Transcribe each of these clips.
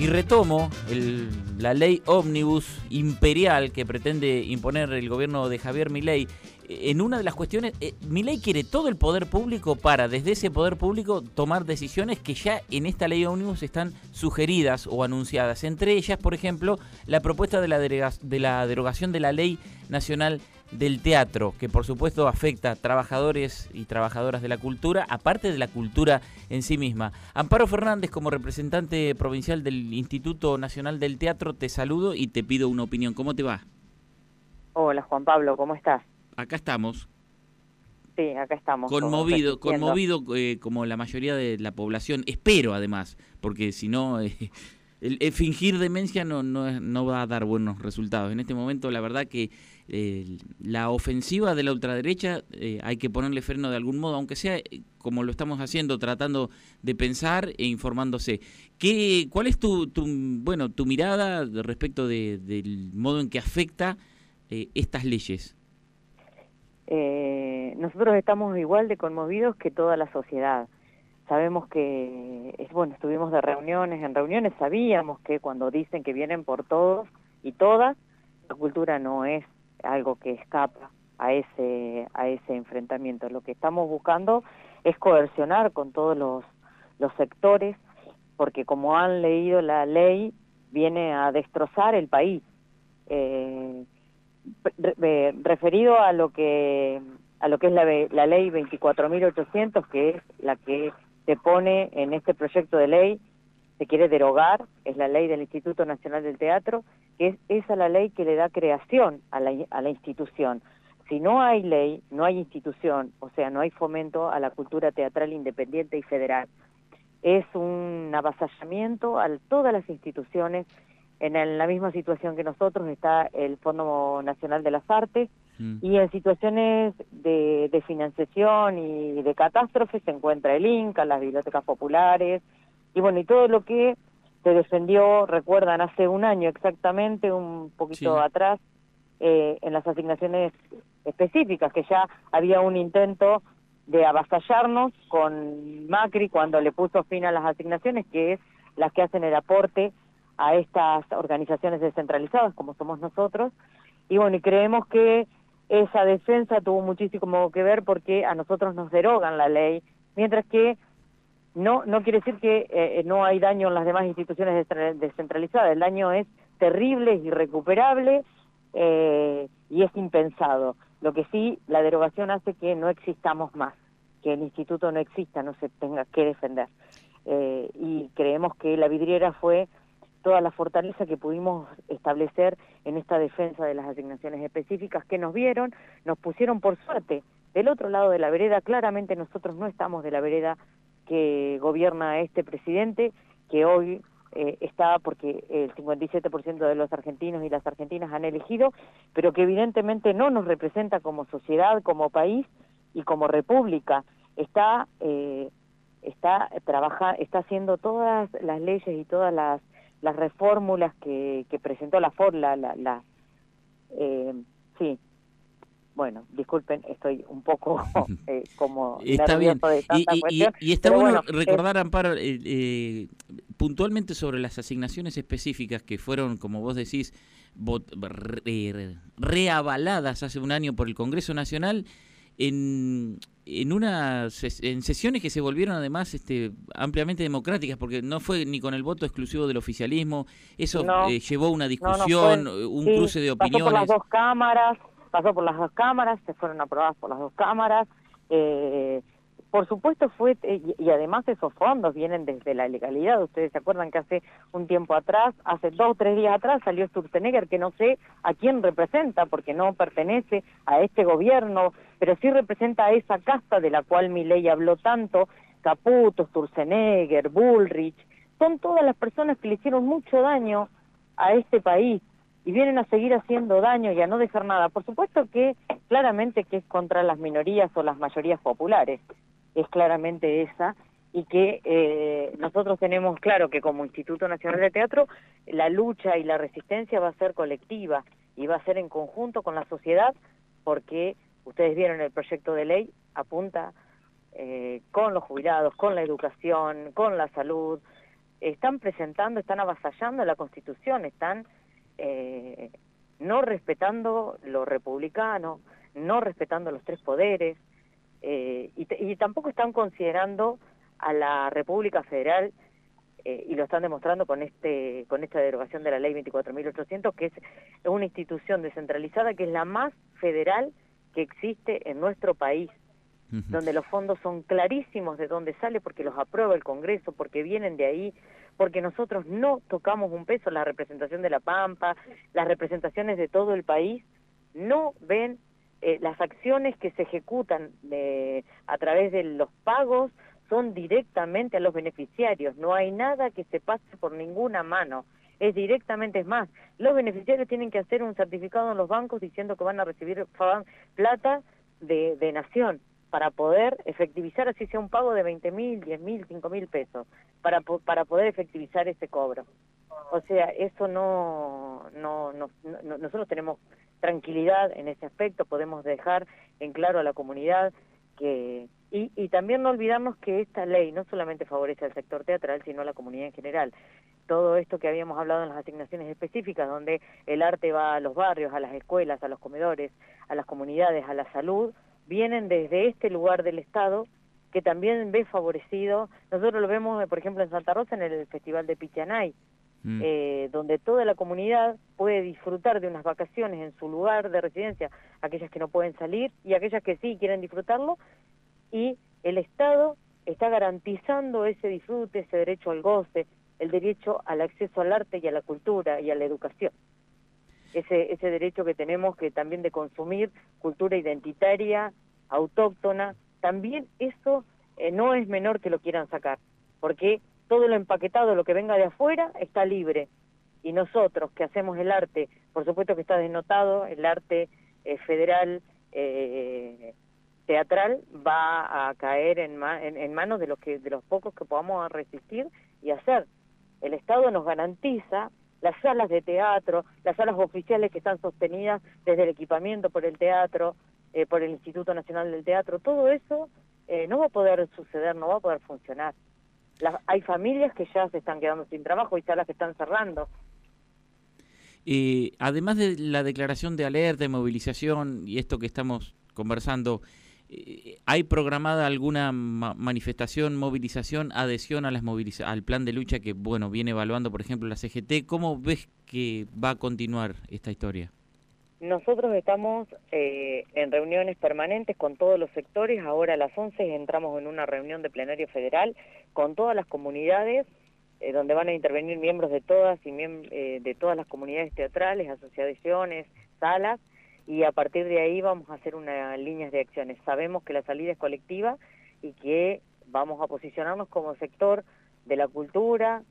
Y retomo la ley ómnibus imperial que pretende imponer el gobierno de Javier Milei. En una de las cuestiones, eh, Milei quiere todo el poder público para, desde ese poder público, tomar decisiones que ya en esta ley ómnibus están sugeridas o anunciadas. Entre ellas, por ejemplo, la propuesta de la derogación de la ley nacional del teatro, que por supuesto afecta a trabajadores y trabajadoras de la cultura, aparte de la cultura en sí misma. Amparo Fernández, como representante provincial del Instituto Nacional del Teatro, te saludo y te pido una opinión. ¿Cómo te va? Hola Juan Pablo, ¿cómo estás? Acá estamos. Sí, acá estamos. Conmovido, conmovido eh, como la mayoría de la población. Espero además, porque si no... Eh, el, fingir demencia no, no, va a dar buenos resultados. En este momento, la verdad que eh, la ofensiva de la ultraderecha eh, hay que ponerle freno de algún modo, aunque sea eh, como lo estamos haciendo, tratando de pensar e informándose. ¿Qué, ¿Cuál es tu, tu bueno, tu mirada respecto de, del modo en que afecta estas leyes? nosotros estamos igual de conmovidos que toda la sociedad sabemos que, es bueno, estuvimos de reuniones, en reuniones sabíamos que cuando dicen que vienen por todos y todas, la cultura no es algo que escapa a ese, a ese enfrentamiento. Lo que estamos buscando es coercionar con todos los, los sectores, porque como han leído la ley, viene a destrozar el país. Eh, referido a lo que a lo que es la, la ley 24.800, que es la que se pone en este proyecto de ley, se quiere derogar, es la ley del Instituto Nacional del Teatro, que es esa la ley que le da creación a la, a la institución. Si no hay ley, no hay institución, o sea, no hay fomento a la cultura teatral independiente y federal. Es un avasallamiento a todas las instituciones. En la misma situación que nosotros está el Fondo Nacional de las Artes, Mm. Y en situaciones de, financiación y de catástrofe se encuentra el INCA, las bibliotecas populares, y bueno, y todo lo que se defendió, recuerdan, hace un año exactamente, un poquito atrás, eh, en las asignaciones específicas, que ya había un intento de avasallarnos con Macri cuando le puso fin a las asignaciones, que es las que hacen el aporte a estas organizaciones descentralizadas como somos nosotros. Y bueno, y creemos que esa defensa tuvo muchísimo que ver porque a nosotros nos derogan la ley, mientras que no no quiere decir que eh, no hay daño en las demás instituciones descentralizadas, el daño es terrible, es irrecuperable eh, y es impensado. Lo que sí, la derogación hace que no existamos más, que el instituto no exista, no se tenga que defender. Eh, y creemos que la vidriera fue toda la fortaleza que pudimos establecer en esta defensa de las asignaciones específicas que nos vieron, nos pusieron por suerte del otro lado de la vereda, claramente nosotros no estamos de la vereda que gobierna este presidente, que hoy eh, está porque el 57% de los argentinos y las argentinas han elegido, pero que evidentemente no nos representa como sociedad, como país y como república. Está eh, está trabaja, está haciendo todas las leyes y todas las las reformulas que, que presentó la FOR, la, la, eh, sí, bueno, disculpen, estoy un poco eh, como está bien. de tanta y, y, está bueno, recordar, Amparo, eh, eh, puntualmente sobre las asignaciones específicas que fueron, como vos decís, reavaladas hace un año por el Congreso Nacional en, en unas en sesiones que se volvieron además este, ampliamente democráticas, porque no fue ni con el voto exclusivo del oficialismo, eso eh, llevó una discusión, un cruce de opiniones. Pasó por las dos cámaras, pasó por las dos cámaras, se fueron aprobadas por las dos cámaras. Eh, por supuesto fue, eh, y además esos fondos vienen desde la legalidad. Ustedes se acuerdan que hace un tiempo atrás, hace dos o tres días atrás, salió Sturzenegger, que no sé a quién representa, porque no pertenece a este gobierno, pero sí representa a esa casta de la cual mi ley habló tanto, Caputo, Sturzenegger, Bullrich, son todas las personas que le hicieron mucho daño a este país y vienen a seguir haciendo daño y a no dejar nada. Por supuesto que claramente que es contra las minorías o las mayorías populares, es claramente esa y que eh, nosotros tenemos claro que como Instituto Nacional de Teatro la lucha y la resistencia va a ser colectiva y va a ser en conjunto con la sociedad porque ustedes vieron el proyecto de ley apunta eh, con los jubilados, con la educación, con la salud, están presentando, están avasallando la Constitución, están eh, no respetando lo republicano, no respetando los tres poderes, eh, y, tampoco están considerando a la República Federal eh, y lo están demostrando con este con esta derogación de la ley 24.800 que es una institución descentralizada que es la más federal que existe en nuestro país donde los fondos son clarísimos de dónde sale porque los aprueba el Congreso porque vienen de ahí porque nosotros no tocamos un peso. La representación de la Pampa las representaciones de todo el país no ven eh, las acciones que se ejecutan de, a través de los pagos son directamente a los beneficiarios, no hay nada que se pase por ninguna mano, es directamente, es más, los beneficiarios tienen que hacer un certificado en los bancos diciendo que van a recibir plata de, de nación para poder efectivizar, así sea un pago de 20 mil, 10 mil, 5 mil pesos, para, para poder efectivizar ese cobro. O sea, eso no, no, no, no, nosotros tenemos tranquilidad en ese aspecto, podemos dejar en claro a la comunidad que y, también no olvidarnos que esta ley no solamente favorece al sector teatral, sino a la comunidad en general. Todo esto que habíamos hablado en las asignaciones específicas, donde el arte va a los barrios, a las escuelas, a los comedores, a las comunidades, a la salud, vienen desde este lugar del Estado que también ve favorecido. Nosotros lo vemos, por ejemplo, en Santa Rosa, en el Festival de Pichanay, Mm. Eh, donde toda la comunidad puede disfrutar de unas vacaciones en su lugar de residencia, aquellas que no pueden salir y aquellas que sí quieren disfrutarlo, y el Estado está garantizando ese disfrute, ese derecho al goce, el derecho al acceso al arte y a la cultura y a la educación. Ese, ese derecho que tenemos que también de consumir cultura identitaria, autóctona, también eso eh, no es menor que lo quieran sacar, porque todo lo empaquetado, lo que venga de afuera, está libre. Y nosotros que hacemos el arte, por supuesto que está denotado, el arte eh, federal eh, teatral va a caer en, en, manos de los, que, de los pocos que podamos resistir y hacer. El Estado nos garantiza las salas de teatro, las salas oficiales que están sostenidas desde el equipamiento por el teatro, eh, por el Instituto Nacional del Teatro, todo eso no va a poder suceder, no va a poder funcionar hay familias que ya se están quedando sin trabajo y salas que están cerrando. y además de la declaración de alerta, de movilización y esto que estamos conversando, eh, ¿hay programada alguna manifestación, movilización, adhesión a las al plan de lucha que bueno viene evaluando, por ejemplo, la CGT? ¿Cómo ves que va a continuar esta historia? Nosotros estamos eh, en reuniones permanentes con todos los sectores. Ahora a las 11 entramos en una reunión de plenario federal con todas las comunidades, eh, donde van a intervenir miembros de todas y eh, de todas las comunidades teatrales, asociaciones, salas, y a partir de ahí vamos a hacer unas líneas de acciones. Sabemos que la salida es colectiva y que vamos a posicionarnos como sector de la cultura,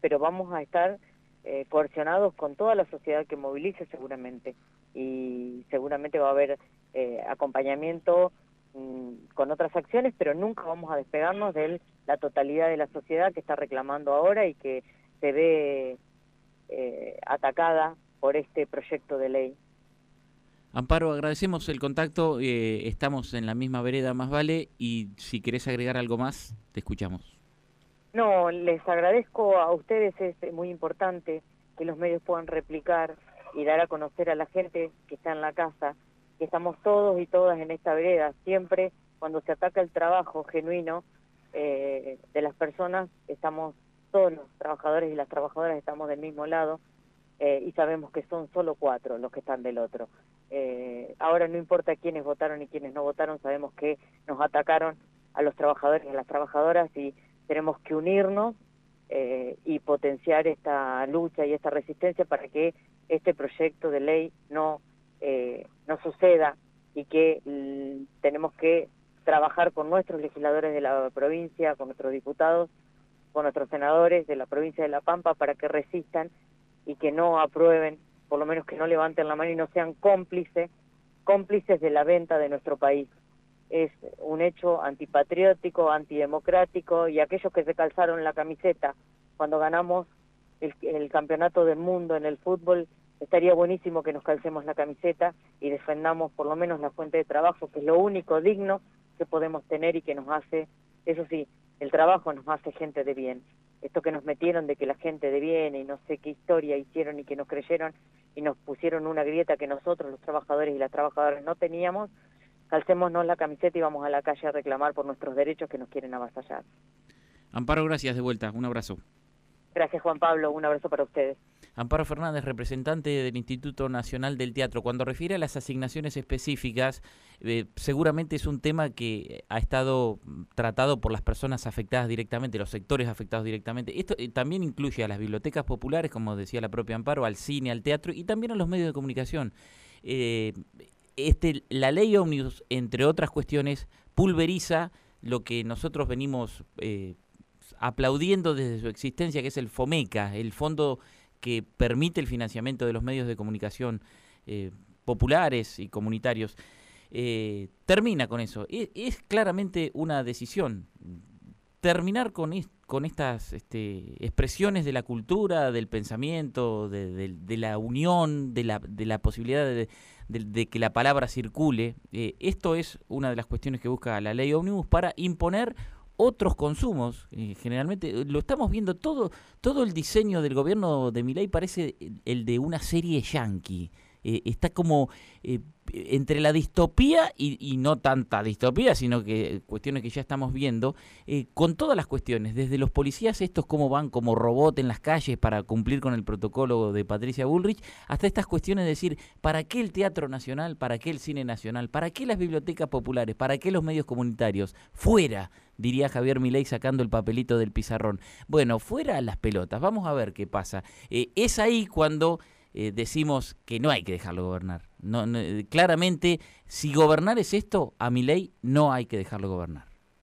pero vamos a estar eh, coercionados con toda la sociedad que movilice seguramente y seguramente va a haber eh, acompañamiento mm, con otras acciones, pero nunca vamos a despegarnos de la totalidad de la sociedad que está reclamando ahora y que se ve eh, atacada por este proyecto de ley. Amparo, agradecemos el contacto, eh, estamos en la misma vereda, más vale, y si querés agregar algo más, te escuchamos. No, les agradezco a ustedes, es muy importante que los medios puedan replicar y dar a conocer a la gente que está en la casa que estamos todos y todas en esta vereda. Siempre cuando se ataca el trabajo genuino eh, de las personas, estamos todos los trabajadores y las trabajadoras estamos del mismo lado eh, y sabemos que son solo cuatro los que están del otro. Eh, ahora no importa quiénes votaron y quiénes no votaron, sabemos que nos atacaron a los trabajadores y a las trabajadoras y tenemos que unirnos eh, y potenciar esta lucha y esta resistencia para que este proyecto de ley no, eh, no suceda y que mm, tenemos que trabajar con nuestros legisladores de la provincia, con nuestros diputados, con nuestros senadores de la provincia de La Pampa para que resistan y que no aprueben, por lo menos que no levanten la mano y no sean cómplices, cómplices de la venta de nuestro país es un hecho antipatriótico, antidemocrático y aquellos que se calzaron la camiseta cuando ganamos el, campeonato del mundo en el fútbol, estaría buenísimo que nos calcemos la camiseta y defendamos por lo menos la fuente de trabajo, que es lo único digno que podemos tener y que nos hace, eso sí, el trabajo nos hace gente de bien. esto que nos metieron de que la gente de bien y no sé qué historia hicieron y que nos creyeron y nos pusieron una grieta que nosotros, los trabajadores y las trabajadoras, no teníamos, calcémonos la camiseta y vamos a la calle a reclamar por nuestros derechos que nos quieren avasallar. Amparo, gracias de vuelta. Un abrazo. Gracias, Juan Pablo. Un abrazo para ustedes. Amparo Fernández, representante del Instituto Nacional del Teatro. Cuando refiere a las asignaciones específicas, eh, seguramente es un tema que ha estado tratado por las personas afectadas directamente, los sectores afectados directamente. Esto eh, también incluye a las bibliotecas populares, como decía la propia Amparo, al cine, al teatro y también a los medios de comunicación. Eh, este, la ley Omnibus, entre otras cuestiones, pulveriza lo que nosotros venimos aplaudiendo desde su existencia, que es el FOMECA, el fondo que permite el financiamiento de los medios de comunicación eh, populares y comunitarios, eh, termina con eso. Es, es, claramente una decisión. Terminar con, con estas este, expresiones de la cultura, del pensamiento, de, la unión, de la, de la posibilidad de, que la palabra circule. Eh, esto es una de las cuestiones que busca la ley Omnibus para imponer otros consumos. generalmente eh, lo estamos viendo todo, todo el diseño del gobierno de Milei parece el de una serie yankee. Eh, está como eh, entre la distopía y, no tanta distopía, sino que cuestiones que ya estamos viendo, con todas las cuestiones, desde los policías estos cómo van como robot en las calles para cumplir con el protocolo de Patricia Bullrich, hasta estas cuestiones de decir, ¿para qué el Teatro Nacional? ¿Para qué el Cine Nacional? ¿Para qué las bibliotecas populares? ¿Para qué los medios comunitarios? Fuera diría Javier Milei sacando el papelito del pizarrón. Bueno, fuera las pelotas, vamos a ver qué pasa. Eh, es ahí cuando eh, decimos que no hay que dejarlo gobernar. No, claramente, si gobernar es esto, a Milei no hay que dejarlo gobernar.